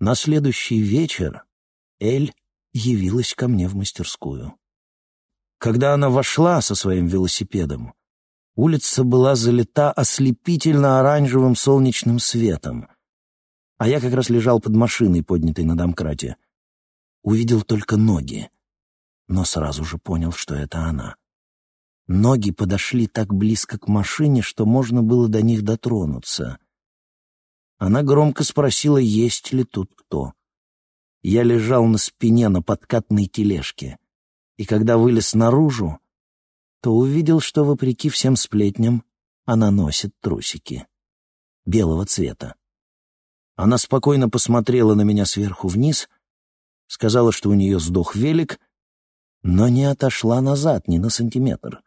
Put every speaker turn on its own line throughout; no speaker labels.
На следующий вечер Эль явилась ко мне в мастерскую. Когда она вошла со своим велосипедом, улица была залита ослепительно-оранжевым солнечным светом, а я как раз лежал под машиной, поднятой на домкрате. Увидел только ноги, но сразу же понял, что это она. Ноги подошли так близко к машине, что можно было до них дотронуться. Она громко спросила, есть ли тут кто. Я лежал на спине на подкатной тележке, и когда вылез наружу, то увидел, что, вопреки всем сплетням, она носит трусики. Белого цвета. Она спокойно посмотрела на меня сверху вниз, сказала, что у нее сдох велик, но не отошла назад ни на сантиметр.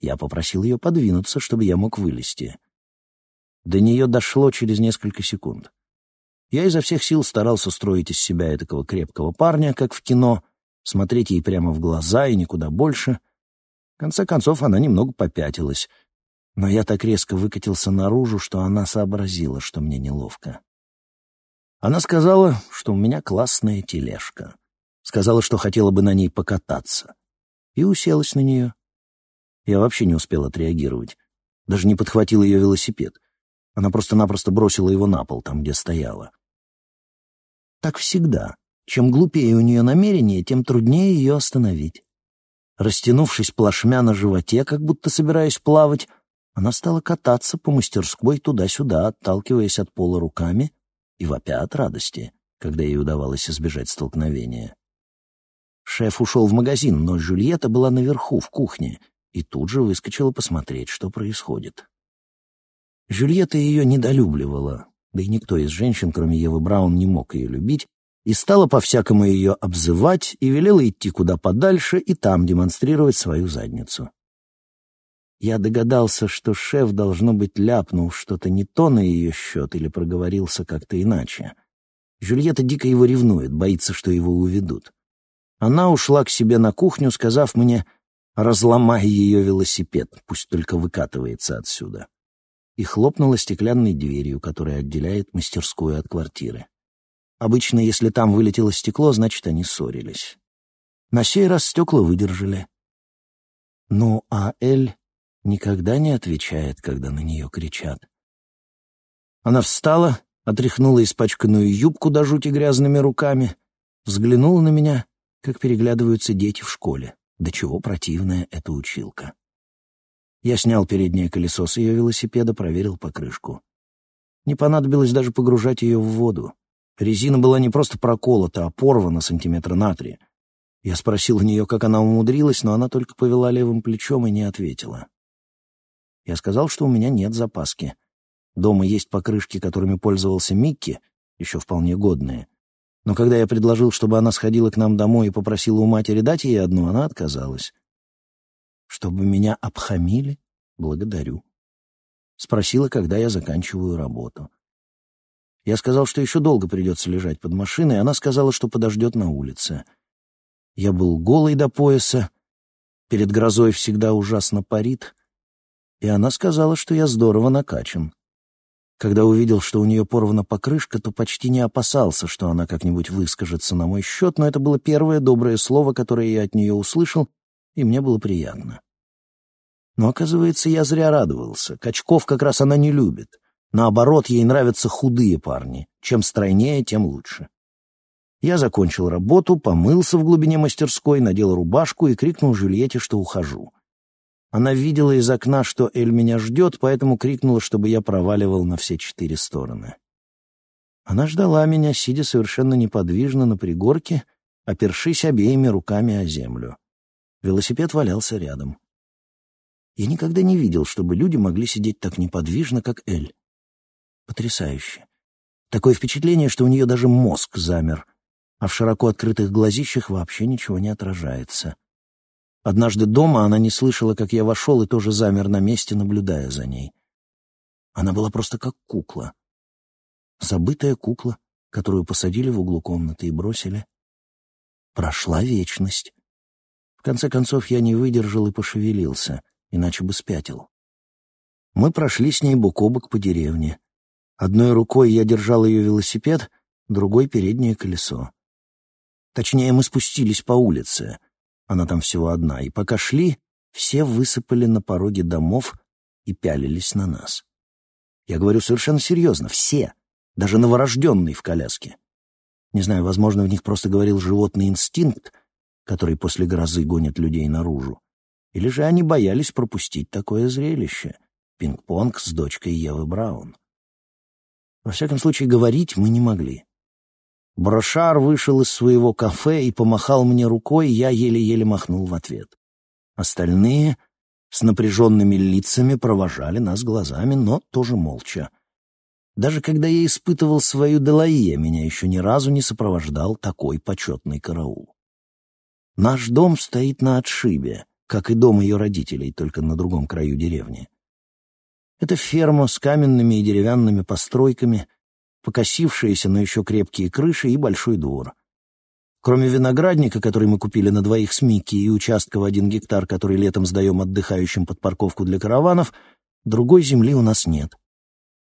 Я попросил ее подвинуться, чтобы я мог вылезти. До нее дошло через несколько секунд. Я изо всех сил старался строить из себя этакого крепкого парня, как в кино, смотреть ей прямо в глаза и никуда больше. В конце концов, она немного попятилась, но я так резко выкатился наружу, что она сообразила, что мне неловко. Она сказала, что у меня классная тележка. Сказала, что хотела бы на ней покататься. И уселась на нее. Я вообще не успел отреагировать. Даже не подхватил ее велосипед. Она просто-напросто бросила его на пол, там, где стояла. Так всегда. Чем глупее у нее намерение, тем труднее ее остановить. Растянувшись плашмя на животе, как будто собираясь плавать, она стала кататься по мастерской туда-сюда, отталкиваясь от пола руками и вопя от радости, когда ей удавалось избежать столкновения. Шеф ушел в магазин, но Жюльетта была наверху, в кухне, и тут же выскочила посмотреть, что происходит. Жюльетта ее недолюбливала, да и никто из женщин, кроме Евы Браун, не мог ее любить, и стала по-всякому ее обзывать и велела идти куда подальше и там демонстрировать свою задницу. Я догадался, что шеф, должно быть, ляпнул что-то не то на ее счет или проговорился как-то иначе. Жюльетта дико его ревнует, боится, что его уведут. Она ушла к себе на кухню, сказав мне Разломай ее велосипед, пусть только выкатывается отсюда. И хлопнула стеклянной дверью, которая отделяет мастерскую от квартиры. Обычно, если там вылетело стекло, значит, они ссорились. На сей раз стекла выдержали. Ну, а Эль никогда не отвечает, когда на нее кричат. Она встала, отряхнула испачканную юбку до жути грязными руками, взглянула на меня, как переглядываются дети в школе. До чего противная эта училка. Я снял переднее колесо с ее велосипеда, проверил покрышку. Не понадобилось даже погружать ее в воду. Резина была не просто проколота, а порвана сантиметра на три. Я спросил у нее, как она умудрилась, но она только повела левым плечом и не ответила. Я сказал, что у меня нет запаски. Дома есть покрышки, которыми пользовался Микки, еще вполне годные, но когда я предложил, чтобы она сходила к нам домой и попросила у матери дать ей одну, она отказалась. Чтобы меня обхамили? Благодарю. Спросила, когда я заканчиваю работу. Я сказал, что еще долго придется лежать под машиной, она сказала, что подождет на улице. Я был голый до пояса, перед грозой всегда ужасно парит, и она сказала, что я здорово накачан. Когда увидел, что у нее порвана покрышка, то почти не опасался, что она как-нибудь выскажется на мой счет, но это было первое доброе слово, которое я от нее услышал, и мне было приятно. Но, оказывается, я зря радовался. Качков как раз она не любит. Наоборот, ей нравятся худые парни. Чем стройнее, тем лучше. Я закончил работу, помылся в глубине мастерской, надел рубашку и крикнул Жюльетте, что ухожу. Она видела из окна, что Эль меня ждет, поэтому крикнула, чтобы я проваливал на все четыре стороны. Она ждала меня, сидя совершенно неподвижно на пригорке, опершись обеими руками о землю. Велосипед валялся рядом. Я никогда не видел, чтобы люди могли сидеть так неподвижно, как Эль. Потрясающе. Такое впечатление, что у нее даже мозг замер, а в широко открытых глазищах вообще ничего не отражается. Однажды дома она не слышала, как я вошел, и тоже замер на месте, наблюдая за ней. Она была просто как кукла. Забытая кукла, которую посадили в углу комнаты и бросили. Прошла вечность. В конце концов, я не выдержал и пошевелился, иначе бы спятил. Мы прошли с ней бок о бок по деревне. Одной рукой я держал ее велосипед, другой — переднее колесо. Точнее, мы спустились по улице, она там всего одна, и пока шли, все высыпали на пороге домов и пялились на нас. Я говорю совершенно серьезно, все, даже новорожденный в коляске. Не знаю, возможно, в них просто говорил животный инстинкт, который после грозы гонит людей наружу. Или же они боялись пропустить такое зрелище — пинг-понг с дочкой Евы Браун. Во всяком случае, говорить мы не могли. Брошар вышел из своего кафе и помахал мне рукой, я еле-еле махнул в ответ. Остальные с напряженными лицами провожали нас глазами, но тоже молча. Даже когда я испытывал свою Делаия, меня еще ни разу не сопровождал такой почетный караул. Наш дом стоит на отшибе, как и дом ее родителей, только на другом краю деревни. Это ферма с каменными и деревянными постройками, покосившиеся, но еще крепкие крыши и большой двор. Кроме виноградника, который мы купили на двоих с Микки, и участка в один гектар, который летом сдаем отдыхающим под парковку для караванов, другой земли у нас нет.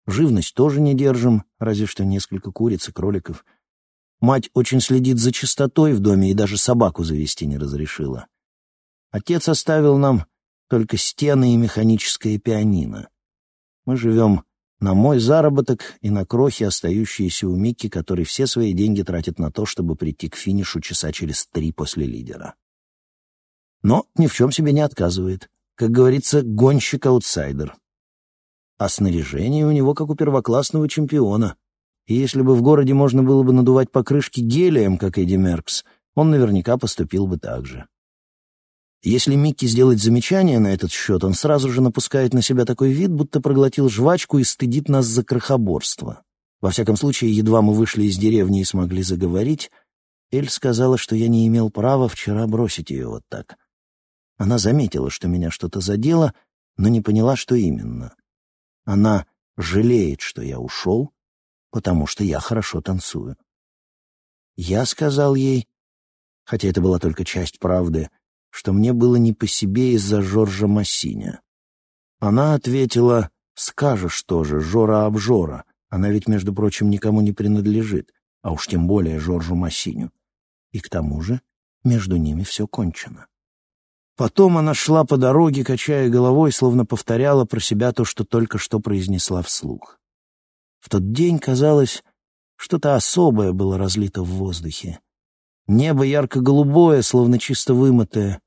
Живность тоже не держим, разве что несколько куриц и кроликов. Мать очень следит за чистотой в доме и даже собаку завести не разрешила. Отец оставил нам только стены и механическое пианино. Мы живем на мой заработок и на крохи, остающиеся у Микки, который все свои деньги тратит на то, чтобы прийти к финишу часа через три после лидера. Но ни в чем себе не отказывает. Как говорится, гонщик-аутсайдер. А снаряжение у него как у первоклассного чемпиона. И если бы в городе можно было бы надувать покрышки гелием, как Эдди Меркс, он наверняка поступил бы так же. Если Микки сделать замечание на этот счет, он сразу же напускает на себя такой вид, будто проглотил жвачку и стыдит нас за крохоборство. Во всяком случае, едва мы вышли из деревни и смогли заговорить, Эль сказала, что я не имел права вчера бросить ее вот так. Она заметила, что меня что-то задело, но не поняла, что именно. Она жалеет, что я ушел, потому что я хорошо танцую. Я сказал ей, хотя это была только часть правды, — что мне было не по себе из-за Жоржа Массиня. Она ответила, «Скажешь тоже, Жора обжора, она ведь, между прочим, никому не принадлежит, а уж тем более Жоржу Массиню. И к тому же между ними все кончено». Потом она шла по дороге, качая головой, словно повторяла про себя то, что только что произнесла вслух. В тот день, казалось, что-то особое было разлито в воздухе. Небо ярко-голубое, словно чисто вымытое,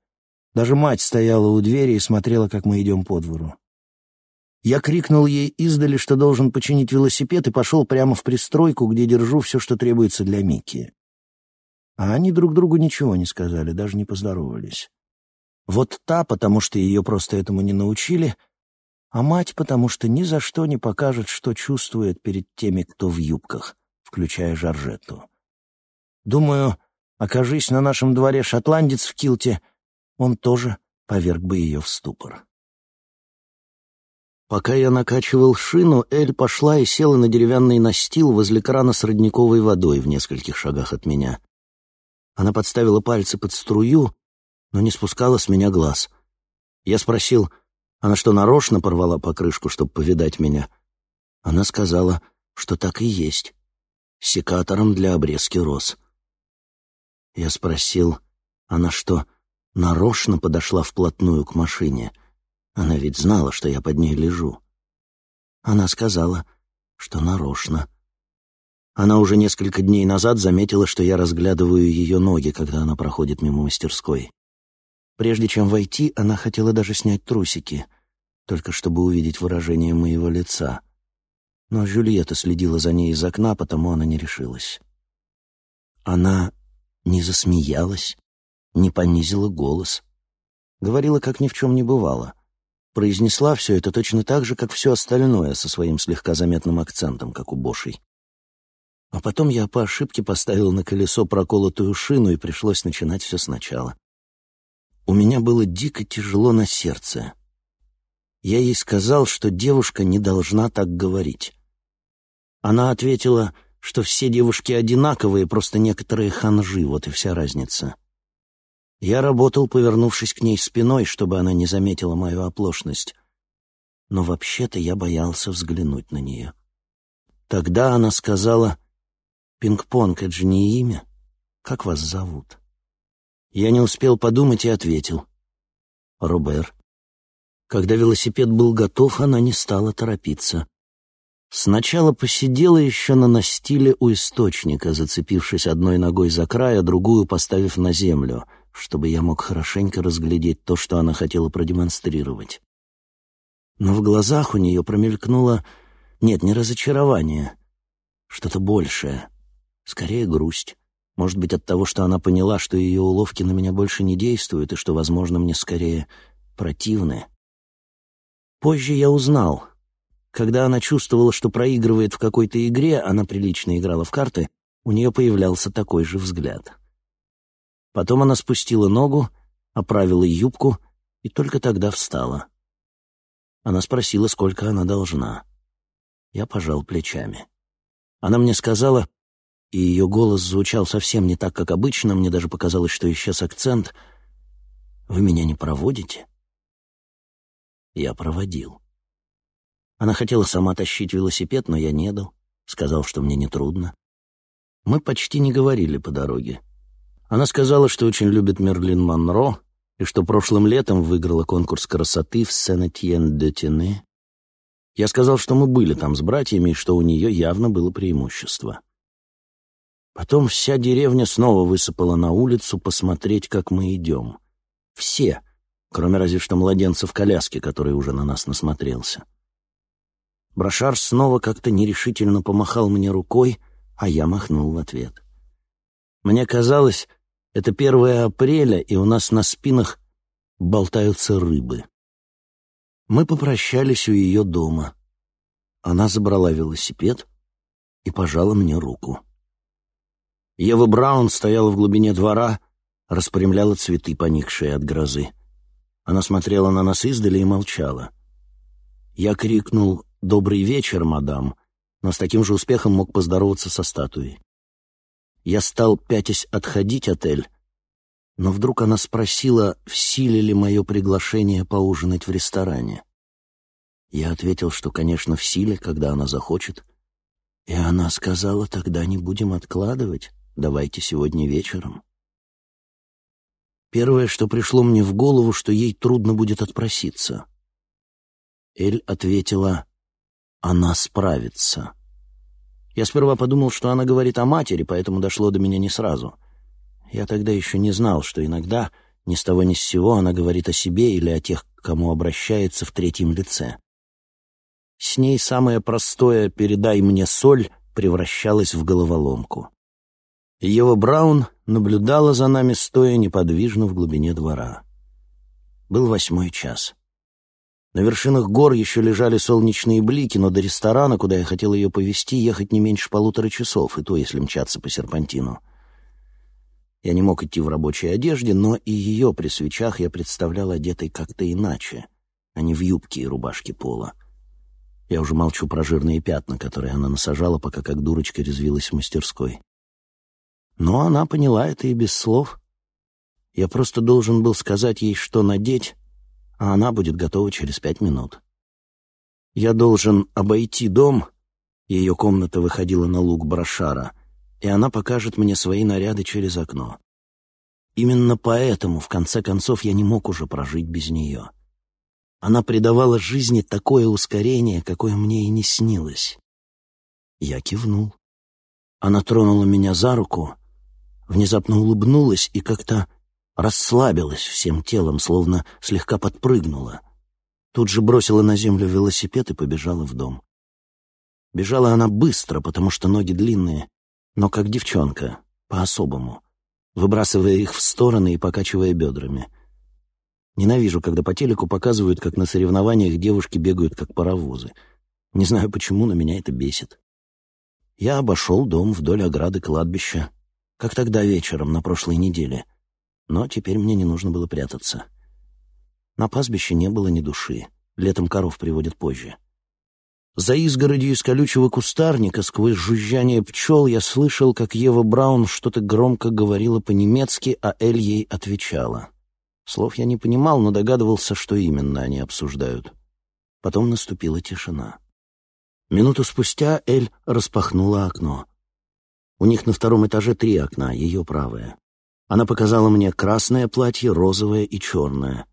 даже мать стояла у двери и смотрела, как мы идем по двору. Я крикнул ей издали, что должен починить велосипед, и пошел прямо в пристройку, где держу все, что требуется для Микки. А они друг другу ничего не сказали, даже не поздоровались. Вот та, потому что ее просто этому не научили, а мать, потому что ни за что не покажет, что чувствует перед теми, кто в юбках, включая Жоржетту. Думаю, окажись на нашем дворе шотландец в килте — он тоже поверг бы ее в ступор. Пока я накачивал шину, Эль пошла и села на деревянный настил возле крана с родниковой водой в нескольких шагах от меня. Она подставила пальцы под струю, но не спускала с меня глаз. Я спросил, она что, нарочно порвала покрышку, чтобы повидать меня? Она сказала, что так и есть, секатором для обрезки роз. Я спросил, она что, нарочно подошла вплотную к машине. Она ведь знала, что я под ней лежу. Она сказала, что нарочно. Она уже несколько дней назад заметила, что я разглядываю ее ноги, когда она проходит мимо мастерской. Прежде чем войти, она хотела даже снять трусики, только чтобы увидеть выражение моего лица. Но Жюльетта следила за ней из окна, потому она не решилась. Она не засмеялась, не понизила голос. Говорила, как ни в чем не бывало. Произнесла все это точно так же, как все остальное, со своим слегка заметным акцентом, как у Бошей. А потом я по ошибке поставил на колесо проколотую шину, и пришлось начинать все сначала. У меня было дико тяжело на сердце. Я ей сказал, что девушка не должна так говорить. Она ответила, что все девушки одинаковые, просто некоторые ханжи, вот и вся разница. Я работал, повернувшись к ней спиной, чтобы она не заметила мою оплошность. Но вообще-то я боялся взглянуть на нее. Тогда она сказала, «Пинг-понг — это же не имя. Как вас зовут?» Я не успел подумать и ответил. «Робер». Когда велосипед был готов, она не стала торопиться. Сначала посидела еще на настиле у источника, зацепившись одной ногой за край, а другую поставив на землю, чтобы я мог хорошенько разглядеть то, что она хотела продемонстрировать. Но в глазах у нее промелькнуло... Нет, не разочарование. Что-то большее. Скорее, грусть. Может быть, от того, что она поняла, что ее уловки на меня больше не действуют, и что, возможно, мне скорее противны. Позже я узнал. Когда она чувствовала, что проигрывает в какой-то игре, она прилично играла в карты, у нее появлялся такой же взгляд. Потом она спустила ногу, оправила юбку и только тогда встала. Она спросила, сколько она должна. Я пожал плечами. Она мне сказала, и ее голос звучал совсем не так, как обычно, мне даже показалось, что исчез акцент. «Вы меня не проводите?» Я проводил. Она хотела сама тащить велосипед, но я не дал. Сказал, что мне нетрудно. Мы почти не говорили по дороге. Она сказала, что очень любит Мерлин Монро и что прошлым летом выиграла конкурс красоты в Сен-Этьен-де-Тене. Я сказал, что мы были там с братьями и что у нее явно было преимущество. Потом вся деревня снова высыпала на улицу посмотреть, как мы идем. Все, кроме разве что младенца в коляске, который уже на нас насмотрелся. Брошар снова как-то нерешительно помахал мне рукой, а я махнул в ответ. Мне казалось, это 1 апреля, и у нас на спинах болтаются рыбы. Мы попрощались у ее дома. Она забрала велосипед и пожала мне руку. Ева Браун стояла в глубине двора, распрямляла цветы, поникшие от грозы. Она смотрела на нас издали и молчала. Я крикнул «Добрый вечер, мадам», но с таким же успехом мог поздороваться со статуей. Я стал, пятясь, отходить от Эль, но вдруг она спросила, в силе ли мое приглашение поужинать в ресторане. Я ответил, что, конечно, в силе, когда она захочет. И она сказала, тогда не будем откладывать, давайте сегодня вечером. Первое, что пришло мне в голову, что ей трудно будет отпроситься. Эль ответила, «Она справится». Я сперва подумал, что она говорит о матери, поэтому дошло до меня не сразу. Я тогда еще не знал, что иногда ни с того ни с сего она говорит о себе или о тех, к кому обращается в третьем лице. С ней самое простое «передай мне соль» превращалось в головоломку. Ева Браун наблюдала за нами, стоя неподвижно в глубине двора. Был восьмой час. На вершинах гор еще лежали солнечные блики, но до ресторана, куда я хотел ее повезти, ехать не меньше полутора часов, и то, если мчаться по серпантину. Я не мог идти в рабочей одежде, но и ее при свечах я представлял одетой как-то иначе, а не в юбке и рубашке пола. Я уже молчу про жирные пятна, которые она насажала, пока как дурочка резвилась в мастерской. Но она поняла это и без слов. Я просто должен был сказать ей, что надеть, а она будет готова через пять минут. Я должен обойти дом, ее комната выходила на луг Брошара, и она покажет мне свои наряды через окно. Именно поэтому, в конце концов, я не мог уже прожить без нее. Она придавала жизни такое ускорение, какое мне и не снилось. Я кивнул. Она тронула меня за руку, внезапно улыбнулась и как-то расслабилась всем телом, словно слегка подпрыгнула. Тут же бросила на землю велосипед и побежала в дом. Бежала она быстро, потому что ноги длинные, но как девчонка, по-особому, выбрасывая их в стороны и покачивая бедрами. Ненавижу, когда по телеку показывают, как на соревнованиях девушки бегают, как паровозы. Не знаю почему, но меня это бесит. Я обошел дом вдоль ограды кладбища, как тогда вечером на прошлой неделе. Но теперь мне не нужно было прятаться. На пастбище не было ни души. Летом коров приводят позже. За изгородью из колючего кустарника, сквозь жужжание пчел, я слышал, как Ева Браун что-то громко говорила по-немецки, а Эль ей отвечала. Слов я не понимал, но догадывался, что именно они обсуждают. Потом наступила тишина. Минуту спустя Эль распахнула окно. У них на втором этаже три окна, ее правое. Она показала мне красное платье, розовое и черное.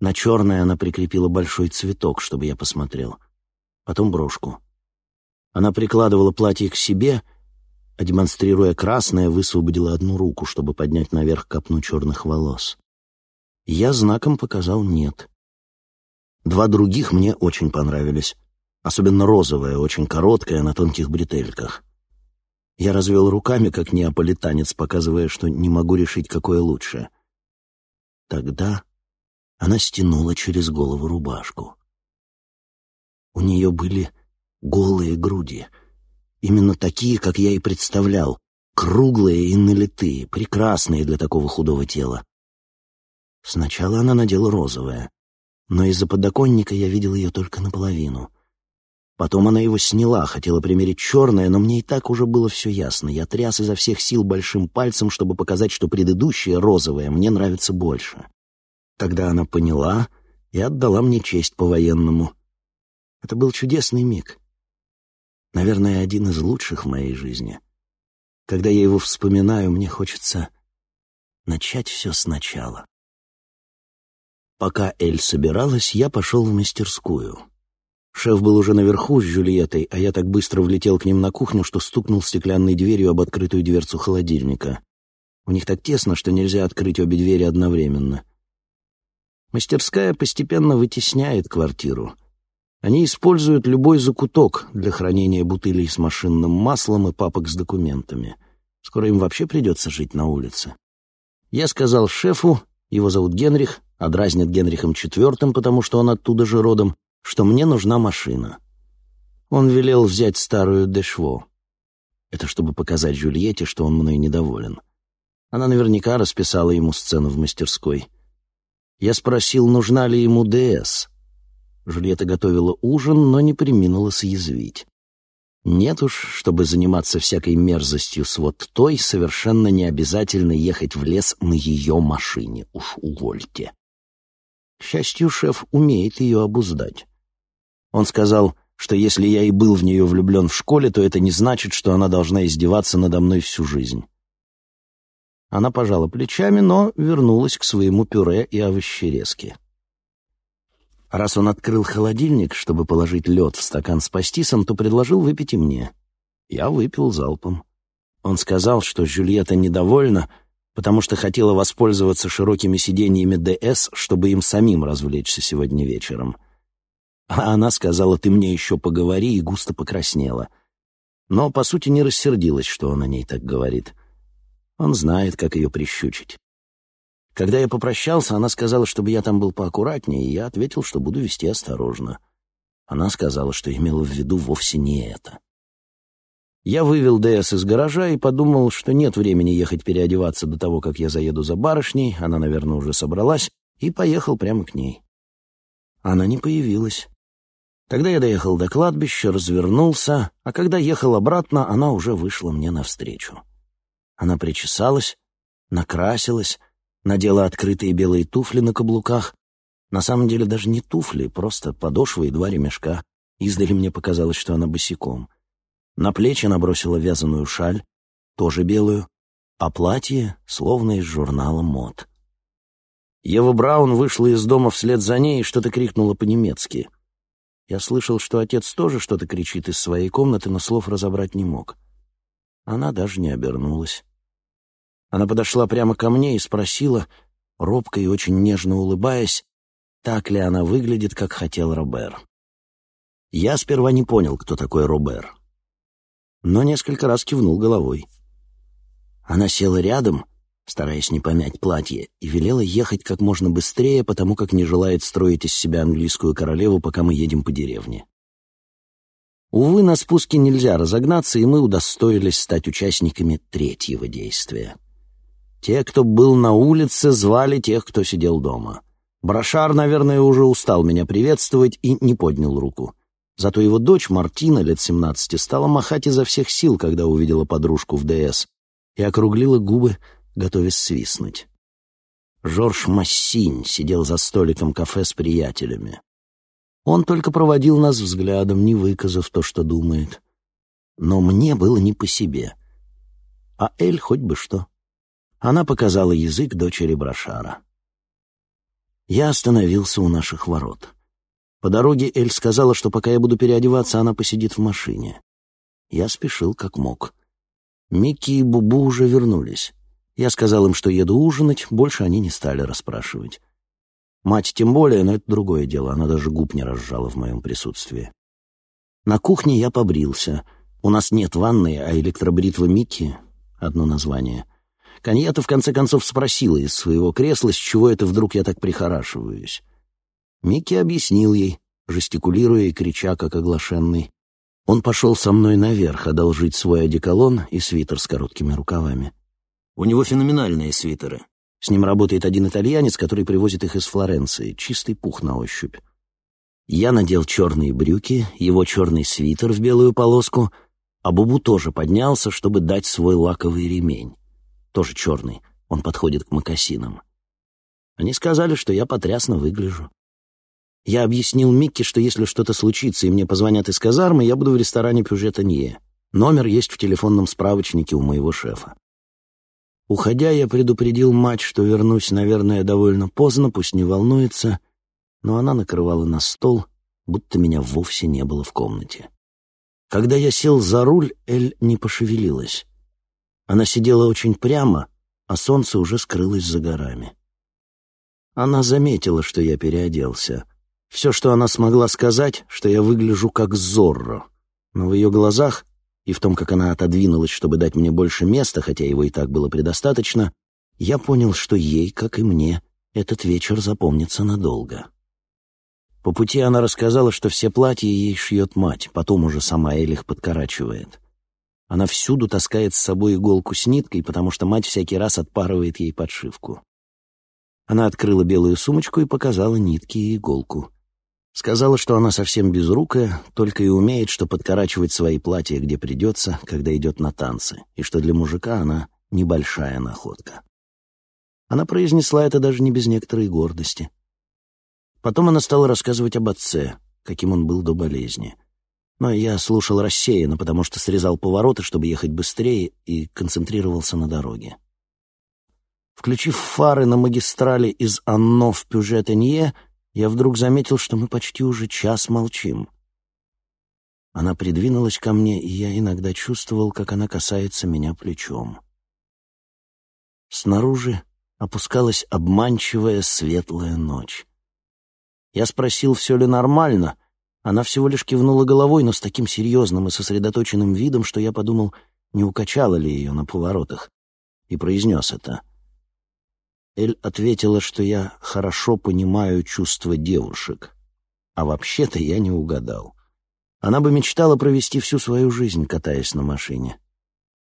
На черное она прикрепила большой цветок, чтобы я посмотрел. Потом брошку. Она прикладывала платье к себе, а, демонстрируя красное, высвободила одну руку, чтобы поднять наверх копну черных волос. Я знаком показал «нет». Два других мне очень понравились. Особенно розовая, очень короткая, на тонких бретельках. Я развел руками, как неаполитанец, показывая, что не могу решить, какое лучше. Тогда она стянула через голову рубашку. У нее были голые груди. Именно такие, как я и представлял. Круглые и налитые, прекрасные для такого худого тела. Сначала она надела розовое, но из-за подоконника я видел ее только наполовину. Потом она его сняла, хотела примерить черное, но мне и так уже было все ясно. Я тряс изо всех сил большим пальцем, чтобы показать, что предыдущее, розовое, мне нравится больше. Тогда она поняла и отдала мне честь по-военному. Это был чудесный миг. Наверное, один из лучших в моей жизни. Когда я его вспоминаю, мне хочется начать все сначала. Пока Эль собиралась, я пошел в мастерскую. Шеф был уже наверху с Джульеттой, а я так быстро влетел к ним на кухню, что стукнул стеклянной дверью об открытую дверцу холодильника. У них так тесно, что нельзя открыть обе двери одновременно. Мастерская постепенно вытесняет квартиру. Они используют любой закуток для хранения бутылей с машинным маслом и папок с документами. Скоро им вообще придется жить на улице. Я сказал шефу, его зовут Генрих, а дразнят Генрихом IV, потому что он оттуда же родом, что мне нужна машина. Он велел взять старую Дешво. Это чтобы показать Жюльетте, что он мной недоволен. Она наверняка расписала ему сцену в мастерской. Я спросил, нужна ли ему ДС. Жюльетта готовила ужин, но не приминула съязвить. Нет уж, чтобы заниматься всякой мерзостью с вот той, совершенно не обязательно ехать в лес на ее машине, уж увольте. К счастью, шеф умеет ее обуздать. Он сказал, что если я и был в нее влюблен в школе, то это не значит, что она должна издеваться надо мной всю жизнь. Она пожала плечами, но вернулась к своему пюре и овощерезке. Раз он открыл холодильник, чтобы положить лед в стакан с пастисом, то предложил выпить и мне. Я выпил залпом. Он сказал, что Жюльетта недовольна, потому что хотела воспользоваться широкими сиденьями ДС, чтобы им самим развлечься сегодня вечером. А она сказала, ты мне еще поговори, и густо покраснела. Но, по сути, не рассердилась, что он о ней так говорит. Он знает, как ее прищучить. Когда я попрощался, она сказала, чтобы я там был поаккуратнее, и я ответил, что буду вести осторожно. Она сказала, что имела в виду вовсе не это. Я вывел ДС из гаража и подумал, что нет времени ехать переодеваться до того, как я заеду за барышней, она, наверное, уже собралась, и поехал прямо к ней. Она не появилась. Тогда я доехал до кладбища, развернулся, а когда ехал обратно, она уже вышла мне навстречу. Она причесалась, накрасилась, надела открытые белые туфли на каблуках. На самом деле даже не туфли, просто подошвы и два ремешка. Издали мне показалось, что она босиком. На плечи набросила вязаную шаль, тоже белую, а платье словно из журнала мод. Ева Браун вышла из дома вслед за ней и что-то крикнула по-немецки. Я слышал, что отец тоже что-то кричит из своей комнаты, но слов разобрать не мог. Она даже не обернулась. Она подошла прямо ко мне и спросила, робко и очень нежно улыбаясь, так ли она выглядит, как хотел Робер. Я сперва не понял, кто такой Робер, но несколько раз кивнул головой. Она села рядом, стараясь не помять платье, и велела ехать как можно быстрее, потому как не желает строить из себя английскую королеву, пока мы едем по деревне. Увы, на спуске нельзя разогнаться, и мы удостоились стать участниками третьего действия. Те, кто был на улице, звали тех, кто сидел дома. Брошар, наверное, уже устал меня приветствовать и не поднял руку. Зато его дочь Мартина, лет семнадцати, стала махать изо всех сил, когда увидела подружку в ДС, и округлила губы, готовясь свистнуть. Жорж Массинь сидел за столиком кафе с приятелями. Он только проводил нас взглядом, не выказав то, что думает. Но мне было не по себе — а Эль хоть бы что. Она показала язык дочери Брошара. Я остановился у наших ворот. По дороге Эль сказала, что пока я буду переодеваться, она посидит в машине. Я спешил как мог. Микки и Бубу уже вернулись. Я сказал им, что еду ужинать, больше они не стали расспрашивать. Мать тем более, но это другое дело, она даже губ не разжала в моем присутствии. На кухне я побрился. У нас нет ванны, а электробритва Микки — одно название. Коньята в конце концов спросила из своего кресла, с чего это вдруг я так прихорашиваюсь. Микки объяснил ей, жестикулируя и крича, как оглашенный. Он пошел со мной наверх одолжить свой одеколон и свитер с короткими рукавами. У него феноменальные свитеры. С ним работает один итальянец, который привозит их из Флоренции. Чистый пух на ощупь. Я надел черные брюки, его черный свитер в белую полоску, а Бубу тоже поднялся, чтобы дать свой лаковый ремень. Тоже черный, он подходит к мокасинам. Они сказали, что я потрясно выгляжу. Я объяснил Микке, что если что-то случится и мне позвонят из казармы, я буду в ресторане Пюжета-Нье. Номер есть в телефонном справочнике у моего шефа. Уходя, я предупредил мать, что вернусь, наверное, довольно поздно, пусть не волнуется, но она накрывала на стол, будто меня вовсе не было в комнате. Когда я сел за руль, Эль не пошевелилась. Она сидела очень прямо, а солнце уже скрылось за горами. Она заметила, что я переоделся — все, что она смогла сказать, что я выгляжу как Зорро. Но в ее глазах и в том, как она отодвинулась, чтобы дать мне больше места, хотя его и так было предостаточно, я понял, что ей, как и мне, этот вечер запомнится надолго. По пути она рассказала, что все платья ей шьет мать, потом уже сама Эль их подкорачивает. Она всюду таскает с собой иголку с ниткой, потому что мать всякий раз отпарывает ей подшивку. Она открыла белую сумочку и показала нитки и иголку. Сказала, что она совсем безрукая, только и умеет, что подкорачивать свои платья, где придется, когда идет на танцы, и что для мужика она небольшая находка. Она произнесла это даже не без некоторой гордости. Потом она стала рассказывать об отце, каким он был до болезни. Но я слушал рассеянно, потому что срезал повороты, чтобы ехать быстрее, и концентрировался на дороге. Включив фары на магистрали из Анно в Пюжет-Энье, я вдруг заметил, что мы почти уже час молчим. Она придвинулась ко мне, и я иногда чувствовал, как она касается меня плечом. Снаружи опускалась обманчивая светлая ночь. Я спросил, все ли нормально. Она всего лишь кивнула головой, но с таким серьезным и сосредоточенным видом, что я подумал, не укачала ли ее на поворотах, и произнес это — Эль ответила, что я хорошо понимаю чувства девушек. А вообще-то я не угадал. Она бы мечтала провести всю свою жизнь, катаясь на машине.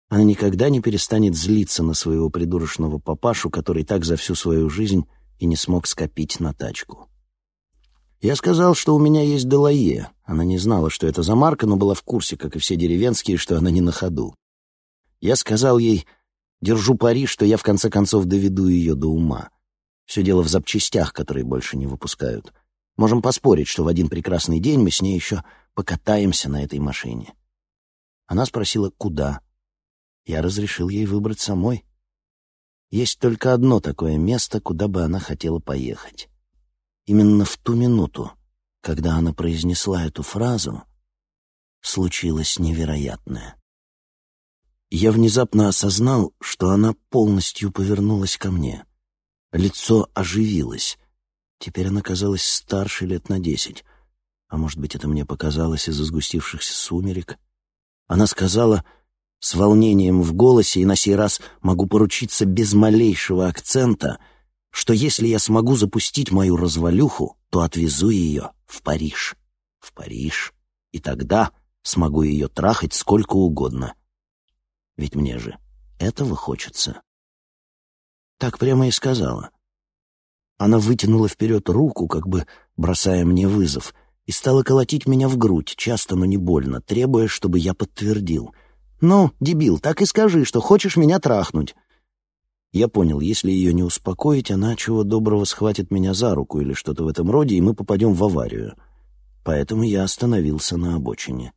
Она никогда не перестанет злиться на своего придурочного папашу, который так за всю свою жизнь и не смог скопить на тачку. Я сказал, что у меня есть Делае. Она не знала, что это за марка, но была в курсе, как и все деревенские, что она не на ходу. Я сказал ей, Держу пари, что я в конце концов доведу ее до ума. Все дело в запчастях, которые больше не выпускают. Можем поспорить, что в один прекрасный день мы с ней еще покатаемся на этой машине. Она спросила, куда. Я разрешил ей выбрать самой. Есть только одно такое место, куда бы она хотела поехать. Именно в ту минуту, когда она произнесла эту фразу, случилось невероятное я внезапно осознал, что она полностью повернулась ко мне. Лицо оживилось. Теперь она казалась старше лет на десять. А может быть, это мне показалось из-за сгустившихся сумерек? Она сказала с волнением в голосе, и на сей раз могу поручиться без малейшего акцента, что если я смогу запустить мою развалюху, то отвезу ее в Париж. В Париж. И тогда смогу ее трахать сколько угодно — ведь мне же этого хочется. Так прямо и сказала. Она вытянула вперед руку, как бы бросая мне вызов, и стала колотить меня в грудь, часто, но не больно, требуя, чтобы я подтвердил. «Ну, дебил, так и скажи, что хочешь меня трахнуть». Я понял, если ее не успокоить, она чего доброго схватит меня за руку или что-то в этом роде, и мы попадем в аварию. Поэтому я остановился на обочине.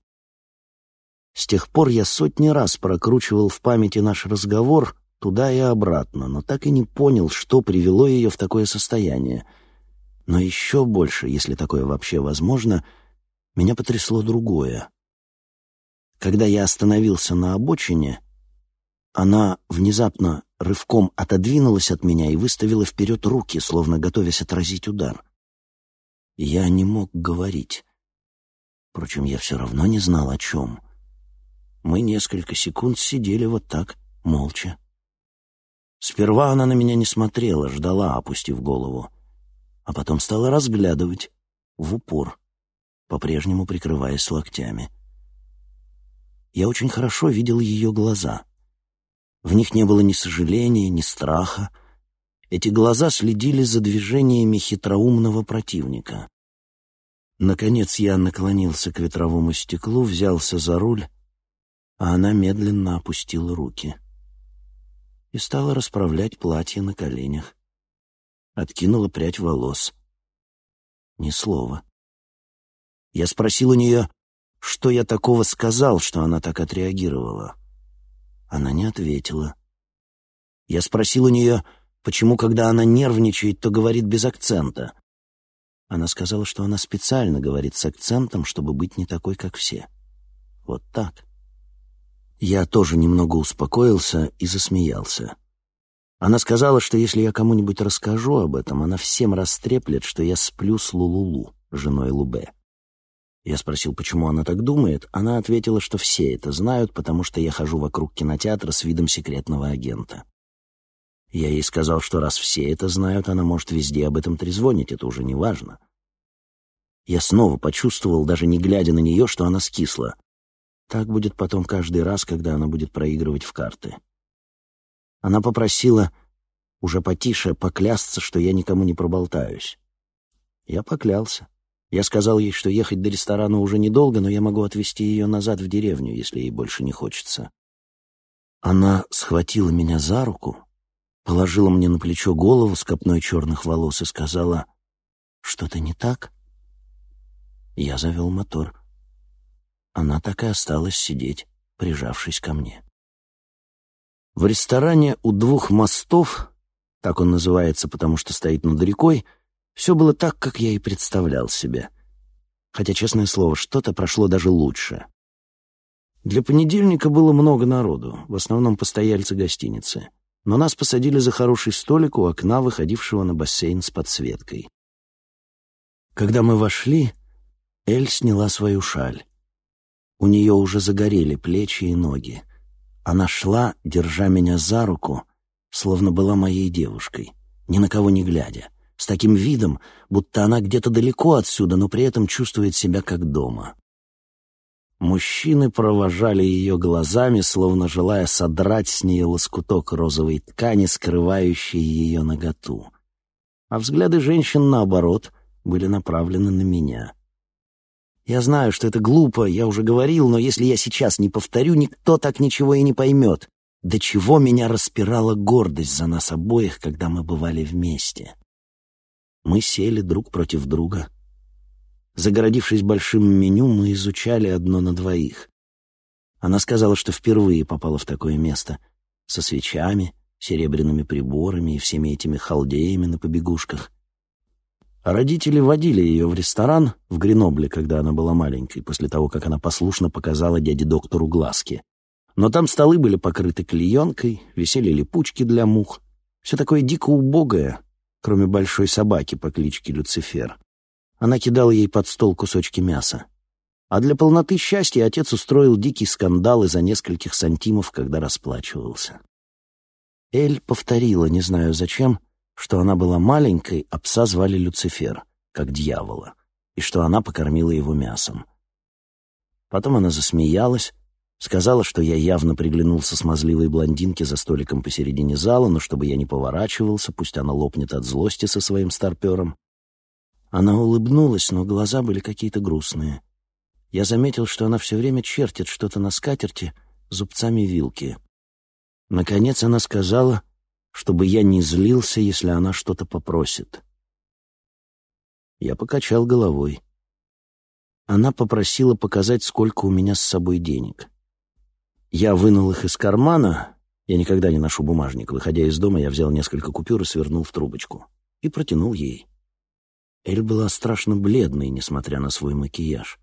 С тех пор я сотни раз прокручивал в памяти наш разговор туда и обратно, но так и не понял, что привело ее в такое состояние. Но еще больше, если такое вообще возможно, меня потрясло другое. Когда я остановился на обочине, она внезапно рывком отодвинулась от меня и выставила вперед руки, словно готовясь отразить удар. Я не мог говорить. Впрочем, я все равно не знал, о чем. Мы несколько секунд сидели вот так, молча. Сперва она на меня не смотрела, ждала, опустив голову, а потом стала разглядывать в упор, по-прежнему прикрываясь локтями. Я очень хорошо видел ее глаза. В них не было ни сожаления, ни страха. Эти глаза следили за движениями хитроумного противника. Наконец я наклонился к ветровому стеклу, взялся за руль, а она медленно опустила руки и стала расправлять платье на коленях. Откинула прядь волос. Ни слова. Я спросил у нее, что я такого сказал, что она так отреагировала. Она не ответила. Я спросил у нее, почему, когда она нервничает, то говорит без акцента. Она сказала, что она специально говорит с акцентом, чтобы быть не такой, как все. Вот так. Я тоже немного успокоился и засмеялся. Она сказала, что если я кому-нибудь расскажу об этом, она всем растреплет, что я сплю с Лулулу, женой Лубе. Я спросил, почему она так думает. Она ответила, что все это знают, потому что я хожу вокруг кинотеатра с видом секретного агента. Я ей сказал, что раз все это знают, она может везде об этом трезвонить, это уже не важно. Я снова почувствовал, даже не глядя на нее, что она скисла. Так будет потом каждый раз, когда она будет проигрывать в карты. Она попросила уже потише поклясться, что я никому не проболтаюсь. Я поклялся. Я сказал ей, что ехать до ресторана уже недолго, но я могу отвезти ее назад в деревню, если ей больше не хочется. Она схватила меня за руку, положила мне на плечо голову с копной черных волос и сказала, «Что-то не так?» Я завел мотор. Она так и осталась сидеть, прижавшись ко мне. В ресторане у двух мостов, так он называется, потому что стоит над рекой, все было так, как я и представлял себе. Хотя, честное слово, что-то прошло даже лучше. Для понедельника было много народу, в основном постояльцы гостиницы. Но нас посадили за хороший столик у окна, выходившего на бассейн с подсветкой. Когда мы вошли, Эль сняла свою шаль. У нее уже загорели плечи и ноги. Она шла, держа меня за руку, словно была моей девушкой, ни на кого не глядя с таким видом, будто она где-то далеко отсюда, но при этом чувствует себя как дома. Мужчины провожали ее глазами, словно желая содрать с нее лоскуток розовой ткани, скрывающей ее наготу. А взгляды женщин, наоборот, были направлены на меня. Я знаю, что это глупо, я уже говорил, но если я сейчас не повторю, никто так ничего и не поймет. До чего меня распирала гордость за нас обоих, когда мы бывали вместе. Мы сели друг против друга. Загородившись большим меню, мы изучали одно на двоих. Она сказала, что впервые попала в такое место. Со свечами, серебряными приборами и всеми этими халдеями на побегушках. Родители водили ее в ресторан в Гренобле, когда она была маленькой, после того, как она послушно показала дяде доктору глазки. Но там столы были покрыты клеенкой, висели липучки для мух. Все такое дико убогое, кроме большой собаки по кличке Люцифер. Она кидала ей под стол кусочки мяса. А для полноты счастья отец устроил дикий скандал из-за нескольких сантимов, когда расплачивался. Эль повторила, не знаю зачем, что она была маленькой, а пса звали Люцифер, как дьявола, и что она покормила его мясом. Потом она засмеялась, Сказала, что я явно приглянулся смазливой блондинке за столиком посередине зала, но чтобы я не поворачивался, пусть она лопнет от злости со своим старпером. Она улыбнулась, но глаза были какие-то грустные. Я заметил, что она все время чертит что-то на скатерти зубцами вилки. Наконец она сказала, чтобы я не злился, если она что-то попросит. Я покачал головой. Она попросила показать, сколько у меня с собой денег — Я вынул их из кармана. Я никогда не ношу бумажник. Выходя из дома, я взял несколько купюр и свернул в трубочку. И протянул ей. Эль была страшно бледной, несмотря на свой макияж.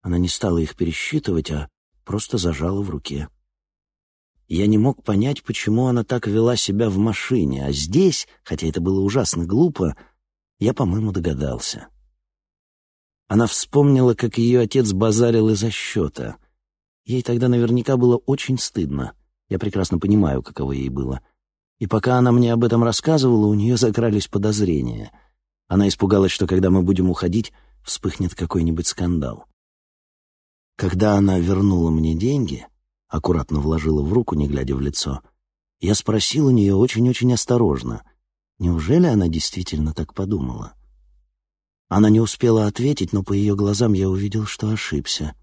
Она не стала их пересчитывать, а просто зажала в руке. Я не мог понять, почему она так вела себя в машине, а здесь, хотя это было ужасно глупо, я, по-моему, догадался. Она вспомнила, как ее отец базарил из-за счета. Ей тогда наверняка было очень стыдно. Я прекрасно понимаю, каково ей было. И пока она мне об этом рассказывала, у нее закрались подозрения. Она испугалась, что когда мы будем уходить, вспыхнет какой-нибудь скандал. Когда она вернула мне деньги, аккуратно вложила в руку, не глядя в лицо, я спросил у нее очень-очень осторожно, неужели она действительно так подумала? Она не успела ответить, но по ее глазам я увидел, что ошибся.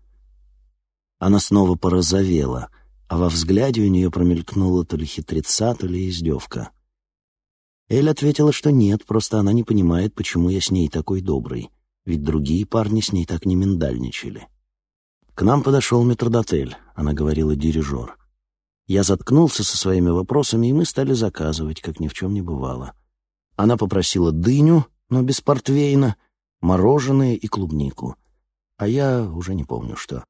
Она снова порозовела, а во взгляде у нее промелькнула то ли хитреца, то ли издевка. Эль ответила, что нет, просто она не понимает, почему я с ней такой добрый, ведь другие парни с ней так не миндальничали. К нам подошел метрдотель, она говорила дирижер. Я заткнулся со своими вопросами, и мы стали заказывать, как ни в чем не бывало. Она попросила дыню, но без портвейна, мороженое и клубнику. А я уже не помню что.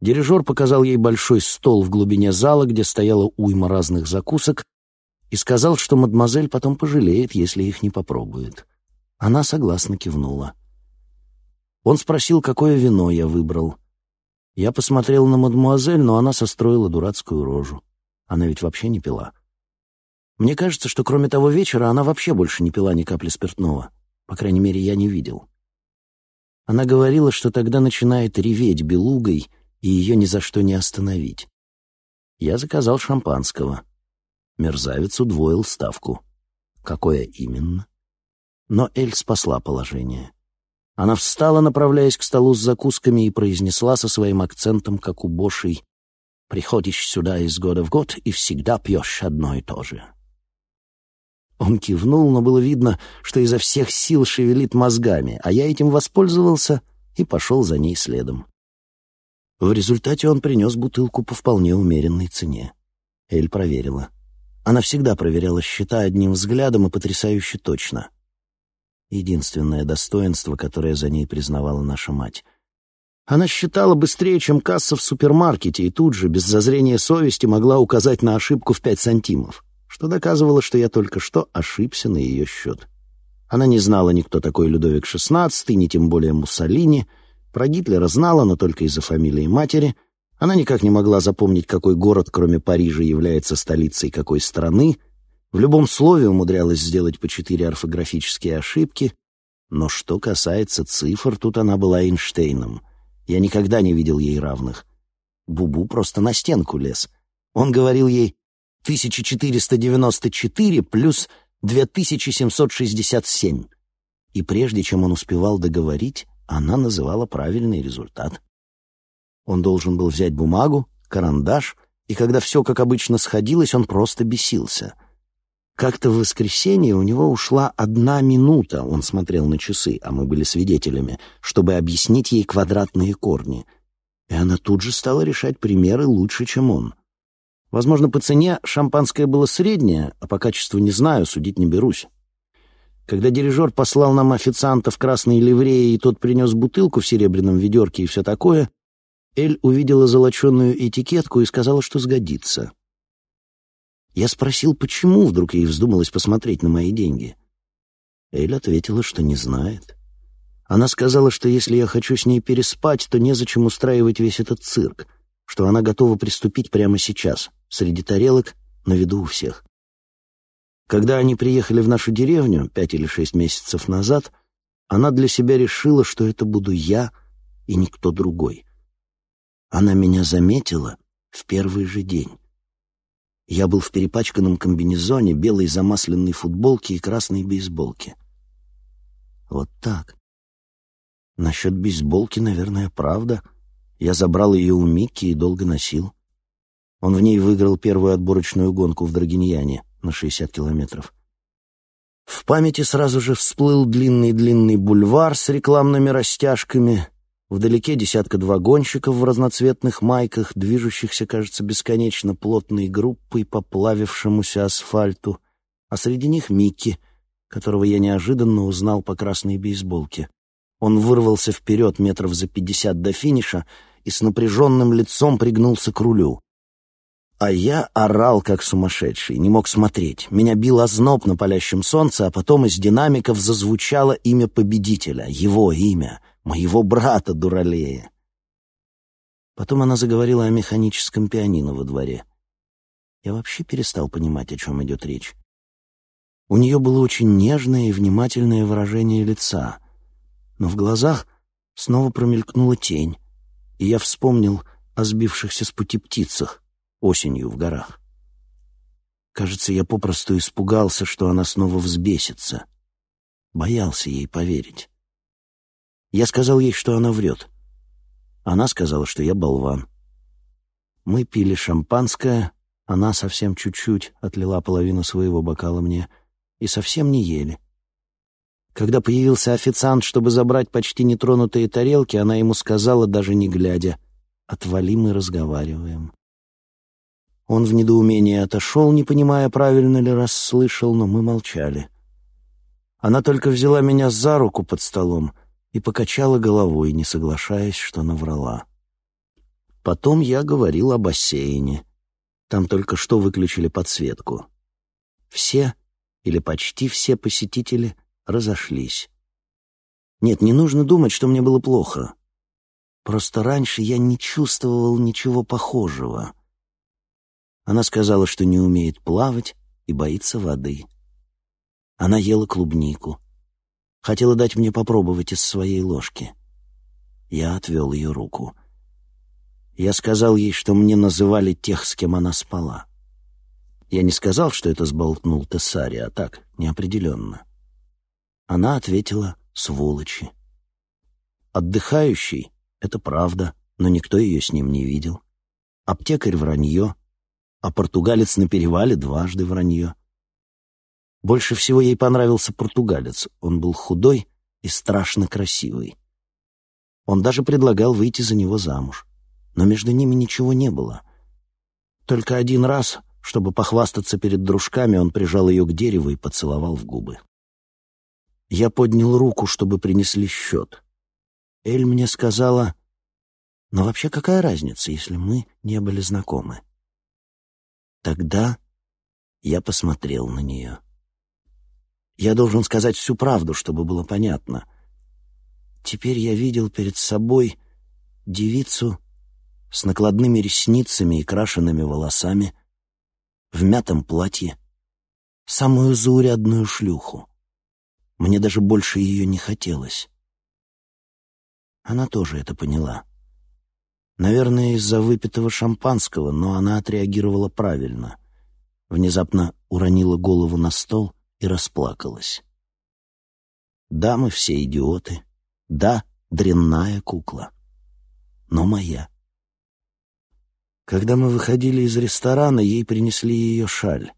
Дирижер показал ей большой стол в глубине зала, где стояла уйма разных закусок, и сказал, что мадемуазель потом пожалеет, если их не попробует. Она согласно кивнула. Он спросил, какое вино я выбрал. Я посмотрел на мадемуазель, но она состроила дурацкую рожу. Она ведь вообще не пила. Мне кажется, что кроме того вечера она вообще больше не пила ни капли спиртного. По крайней мере, я не видел. Она говорила, что тогда начинает реветь белугой, и ее ни за что не остановить. Я заказал шампанского. Мерзавец удвоил ставку. Какое именно? Но Эль спасла положение. Она встала, направляясь к столу с закусками, и произнесла со своим акцентом, как у Бошей, «Приходишь сюда из года в год и всегда пьешь одно и то же». Он кивнул, но было видно, что изо всех сил шевелит мозгами, а я этим воспользовался и пошел за ней следом. В результате он принес бутылку по вполне умеренной цене. Эль проверила. Она всегда проверяла счета одним взглядом и потрясающе точно. Единственное достоинство, которое за ней признавала наша мать. Она считала быстрее, чем касса в супермаркете, и тут же, без зазрения совести, могла указать на ошибку в пять сантимов что доказывало, что я только что ошибся на ее счет. Она не знала ни кто такой Людовик XVI, ни тем более Муссолини. Про Гитлера знала, но только из-за фамилии матери. Она никак не могла запомнить, какой город, кроме Парижа, является столицей какой страны. В любом слове умудрялась сделать по четыре орфографические ошибки. Но что касается цифр, тут она была Эйнштейном. Я никогда не видел ей равных. Бубу просто на стенку лез. Он говорил ей 1494 плюс 2767. И прежде чем он успевал договорить, она называла правильный результат. Он должен был взять бумагу, карандаш, и когда все, как обычно, сходилось, он просто бесился. Как-то в воскресенье у него ушла одна минута, он смотрел на часы, а мы были свидетелями, чтобы объяснить ей квадратные корни. И она тут же стала решать примеры лучше, чем он. Возможно, по цене шампанское было среднее, а по качеству не знаю, судить не берусь. Когда дирижер послал нам официанта в красной ливреи, и тот принес бутылку в серебряном ведерке и все такое, Эль увидела золоченую этикетку и сказала, что сгодится. Я спросил, почему вдруг ей вздумалось посмотреть на мои деньги. Эль ответила, что не знает. Она сказала, что если я хочу с ней переспать, то незачем устраивать весь этот цирк, что она готова приступить прямо сейчас — среди тарелок, на виду у всех. Когда они приехали в нашу деревню пять или шесть месяцев назад, она для себя решила, что это буду я и никто другой. Она меня заметила в первый же день. Я был в перепачканном комбинезоне, белой замасленной футболке и красной бейсболке. Вот так. Насчет бейсболки, наверное, правда. Я забрал ее у Микки и долго носил. Он в ней выиграл первую отборочную гонку в Драгиньяне на 60 километров. В памяти сразу же всплыл длинный-длинный бульвар с рекламными растяжками, Вдалеке десятка-два гонщиков в разноцветных майках, движущихся, кажется, бесконечно плотной группой по плавившемуся асфальту, а среди них Микки, которого я неожиданно узнал по красной бейсболке. Он вырвался вперед метров за пятьдесят до финиша и с напряженным лицом пригнулся к рулю. А я орал, как сумасшедший, не мог смотреть. Меня бил озноб на палящем солнце, а потом из динамиков зазвучало имя победителя, его имя, моего брата Дуралея. Потом она заговорила о механическом пианино во дворе. Я вообще перестал понимать, о чем идет речь. У нее было очень нежное и внимательное выражение лица, но в глазах снова промелькнула тень, и я вспомнил о сбившихся с пути птицах осенью в горах. Кажется, я попросту испугался, что она снова взбесится. Боялся ей поверить. Я сказал ей, что она врет. Она сказала, что я болван. Мы пили шампанское, она совсем чуть-чуть отлила половину своего бокала мне и совсем не ели. Когда появился официант, чтобы забрать почти нетронутые тарелки, она ему сказала, даже не глядя, «Отвали, мы разговариваем». Он в недоумении отошел, не понимая, правильно ли расслышал, но мы молчали. Она только взяла меня за руку под столом и покачала головой, не соглашаясь, что наврала. Потом я говорил о бассейне. Там только что выключили подсветку. Все или почти все посетители разошлись. Нет, не нужно думать, что мне было плохо. Просто раньше я не чувствовал ничего похожего — она сказала, что не умеет плавать и боится воды. Она ела клубнику. Хотела дать мне попробовать из своей ложки. Я отвел ее руку. Я сказал ей, что мне называли тех, с кем она спала. Я не сказал, что это сболтнул Тессари, а так, неопределенно. Она ответила «сволочи». Отдыхающий — это правда, но никто ее с ним не видел. Аптекарь — вранье, а португалец на перевале дважды вранье. Больше всего ей понравился португалец. Он был худой и страшно красивый. Он даже предлагал выйти за него замуж. Но между ними ничего не было. Только один раз, чтобы похвастаться перед дружками, он прижал ее к дереву и поцеловал в губы. Я поднял руку, чтобы принесли счет. Эль мне сказала, «Но вообще какая разница, если мы не были знакомы?» Тогда я посмотрел на нее. Я должен сказать всю правду, чтобы было понятно. Теперь я видел перед собой девицу с накладными ресницами и крашенными волосами, в мятом платье, самую заурядную шлюху. Мне даже больше ее не хотелось. Она тоже это поняла. Наверное, из-за выпитого шампанского, но она отреагировала правильно. Внезапно уронила голову на стол и расплакалась. Да, мы все идиоты. Да, дрянная кукла. Но моя. Когда мы выходили из ресторана, ей принесли ее шаль,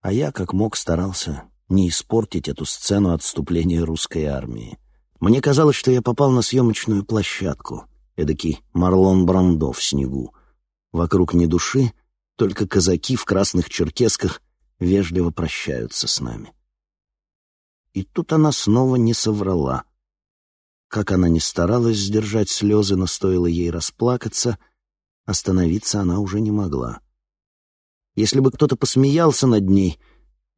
а я, как мог, старался не испортить эту сцену отступления русской армии. Мне казалось, что я попал на съемочную площадку — эдакий Марлон Брандо в снегу. Вокруг ни души, только казаки в красных черкесках вежливо прощаются с нами. И тут она снова не соврала. Как она ни старалась сдержать слезы, но стоило ей расплакаться, остановиться она уже не могла. Если бы кто-то посмеялся над ней,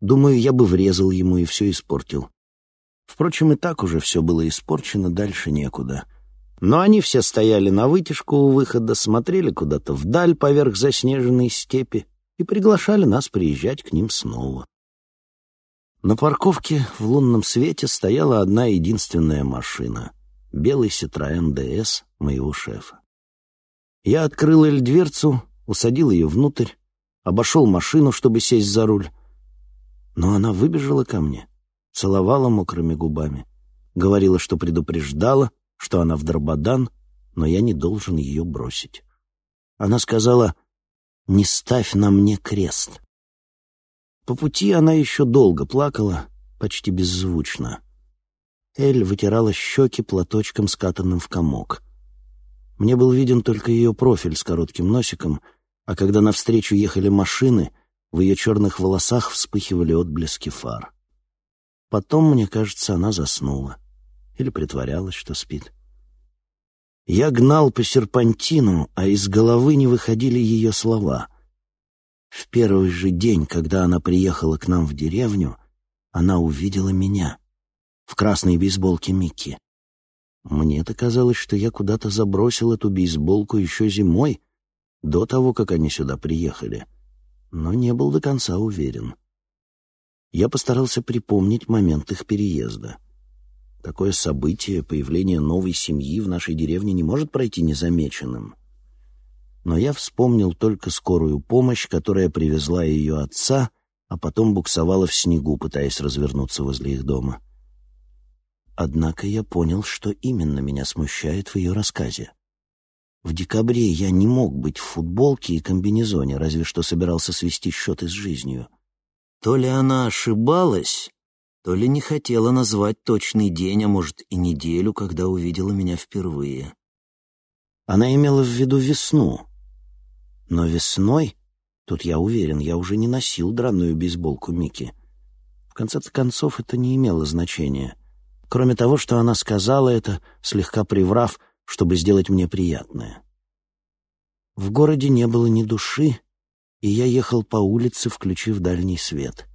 думаю, я бы врезал ему и все испортил. Впрочем, и так уже все было испорчено, дальше некуда — но они все стояли на вытяжку у выхода, смотрели куда-то вдаль поверх заснеженной степи и приглашали нас приезжать к ним снова. На парковке в лунном свете стояла одна единственная машина — белый Citroёn DS моего шефа. Я открыл Эль дверцу, усадил ее внутрь, обошел машину, чтобы сесть за руль. Но она выбежала ко мне, целовала мокрыми губами, говорила, что предупреждала, что она в Дрободан, но я не должен ее бросить. Она сказала, «Не ставь на мне крест». По пути она еще долго плакала, почти беззвучно. Эль вытирала щеки платочком, скатанным в комок. Мне был виден только ее профиль с коротким носиком, а когда навстречу ехали машины, в ее черных волосах вспыхивали отблески фар. Потом, мне кажется, она заснула или притворялась, что спит. Я гнал по серпантину, а из головы не выходили ее слова. В первый же день, когда она приехала к нам в деревню, она увидела меня в красной бейсболке Микки. Мне-то казалось, что я куда-то забросил эту бейсболку еще зимой, до того, как они сюда приехали, но не был до конца уверен. Я постарался припомнить момент их переезда — Такое событие, появление новой семьи в нашей деревне не может пройти незамеченным. Но я вспомнил только скорую помощь, которая привезла ее отца, а потом буксовала в снегу, пытаясь развернуться возле их дома. Однако я понял, что именно меня смущает в ее рассказе. В декабре я не мог быть в футболке и комбинезоне, разве что собирался свести счеты с жизнью. То ли она ошибалась, то ли не хотела назвать точный день, а может и неделю, когда увидела меня впервые. Она имела в виду весну. Но весной, тут я уверен, я уже не носил драную бейсболку Микки. В конце концов, это не имело значения. Кроме того, что она сказала это, слегка приврав, чтобы сделать мне приятное. В городе не было ни души, и я ехал по улице, включив дальний свет.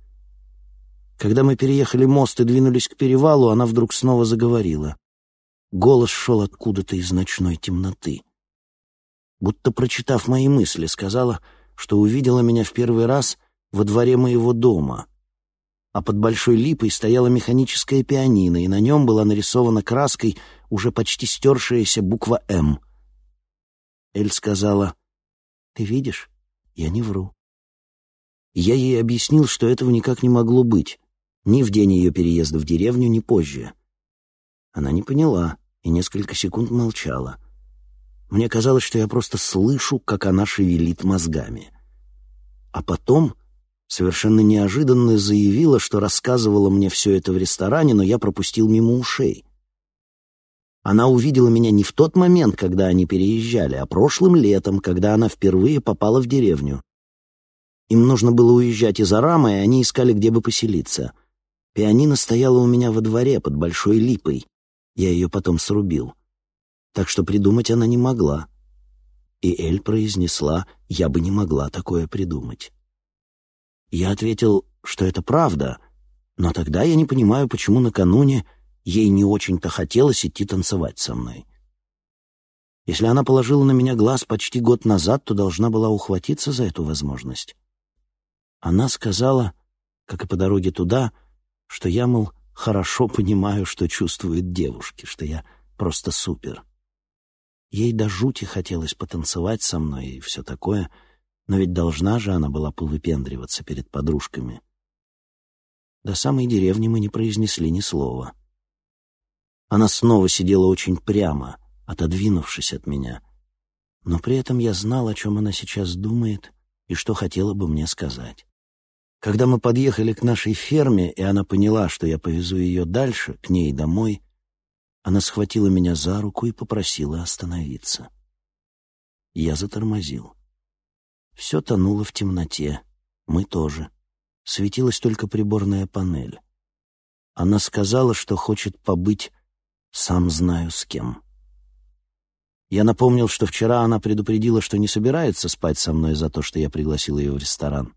Когда мы переехали мост и двинулись к перевалу, она вдруг снова заговорила. Голос шел откуда-то из ночной темноты. Будто прочитав мои мысли, сказала, что увидела меня в первый раз во дворе моего дома, а под большой липой стояла механическая пианино, и на нем была нарисована краской уже почти стершаяся буква «М». Эль сказала, «Ты видишь? Я не вру». Я ей объяснил, что этого никак не могло быть, ни в день ее переезда в деревню, ни позже. Она не поняла и несколько секунд молчала. Мне казалось, что я просто слышу, как она шевелит мозгами. А потом совершенно неожиданно заявила, что рассказывала мне все это в ресторане, но я пропустил мимо ушей. Она увидела меня не в тот момент, когда они переезжали, а прошлым летом, когда она впервые попала в деревню. Им нужно было уезжать из Арама, и они искали, где бы поселиться — Пианино стояло у меня во дворе под большой липой. Я ее потом срубил. Так что придумать она не могла. И Эль произнесла, я бы не могла такое придумать. Я ответил, что это правда, но тогда я не понимаю, почему накануне ей не очень-то хотелось идти танцевать со мной. Если она положила на меня глаз почти год назад, то должна была ухватиться за эту возможность. Она сказала, как и по дороге туда, что я, мол, хорошо понимаю, что чувствуют девушки, что я просто супер. Ей до жути хотелось потанцевать со мной и все такое, но ведь должна же она была повыпендриваться перед подружками. До самой деревни мы не произнесли ни слова. Она снова сидела очень прямо, отодвинувшись от меня. Но при этом я знал, о чем она сейчас думает и что хотела бы мне сказать. Когда мы подъехали к нашей ферме, и она поняла, что я повезу ее дальше, к ней домой, она схватила меня за руку и попросила остановиться. Я затормозил. Все тонуло в темноте. Мы тоже. Светилась только приборная панель. Она сказала, что хочет побыть сам знаю с кем. Я напомнил, что вчера она предупредила, что не собирается спать со мной за то, что я пригласил ее в ресторан.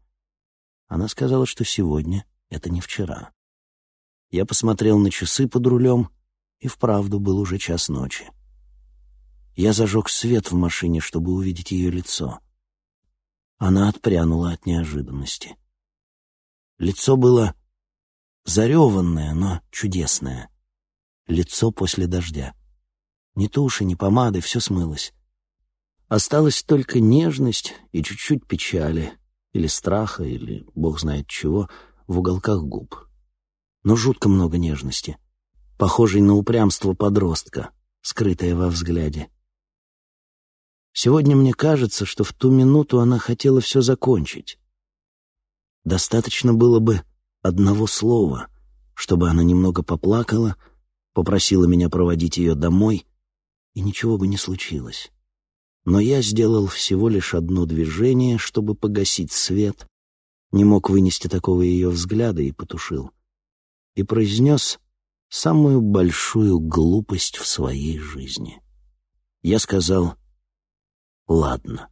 Она сказала, что сегодня — это не вчера. Я посмотрел на часы под рулем, и вправду был уже час ночи. Я зажег свет в машине, чтобы увидеть ее лицо. Она отпрянула от неожиданности. Лицо было зареванное, но чудесное. Лицо после дождя. Ни туши, ни помады, все смылось. Осталась только нежность и чуть-чуть печали — или страха, или бог знает чего, в уголках губ. Но жутко много нежности, похожей на упрямство подростка, скрытое во взгляде. Сегодня мне кажется, что в ту минуту она хотела все закончить. Достаточно было бы одного слова, чтобы она немного поплакала, попросила меня проводить ее домой, и ничего бы не случилось. Но я сделал всего лишь одно движение, чтобы погасить свет, не мог вынести такого ее взгляда и потушил. И произнес самую большую глупость в своей жизни. Я сказал «Ладно».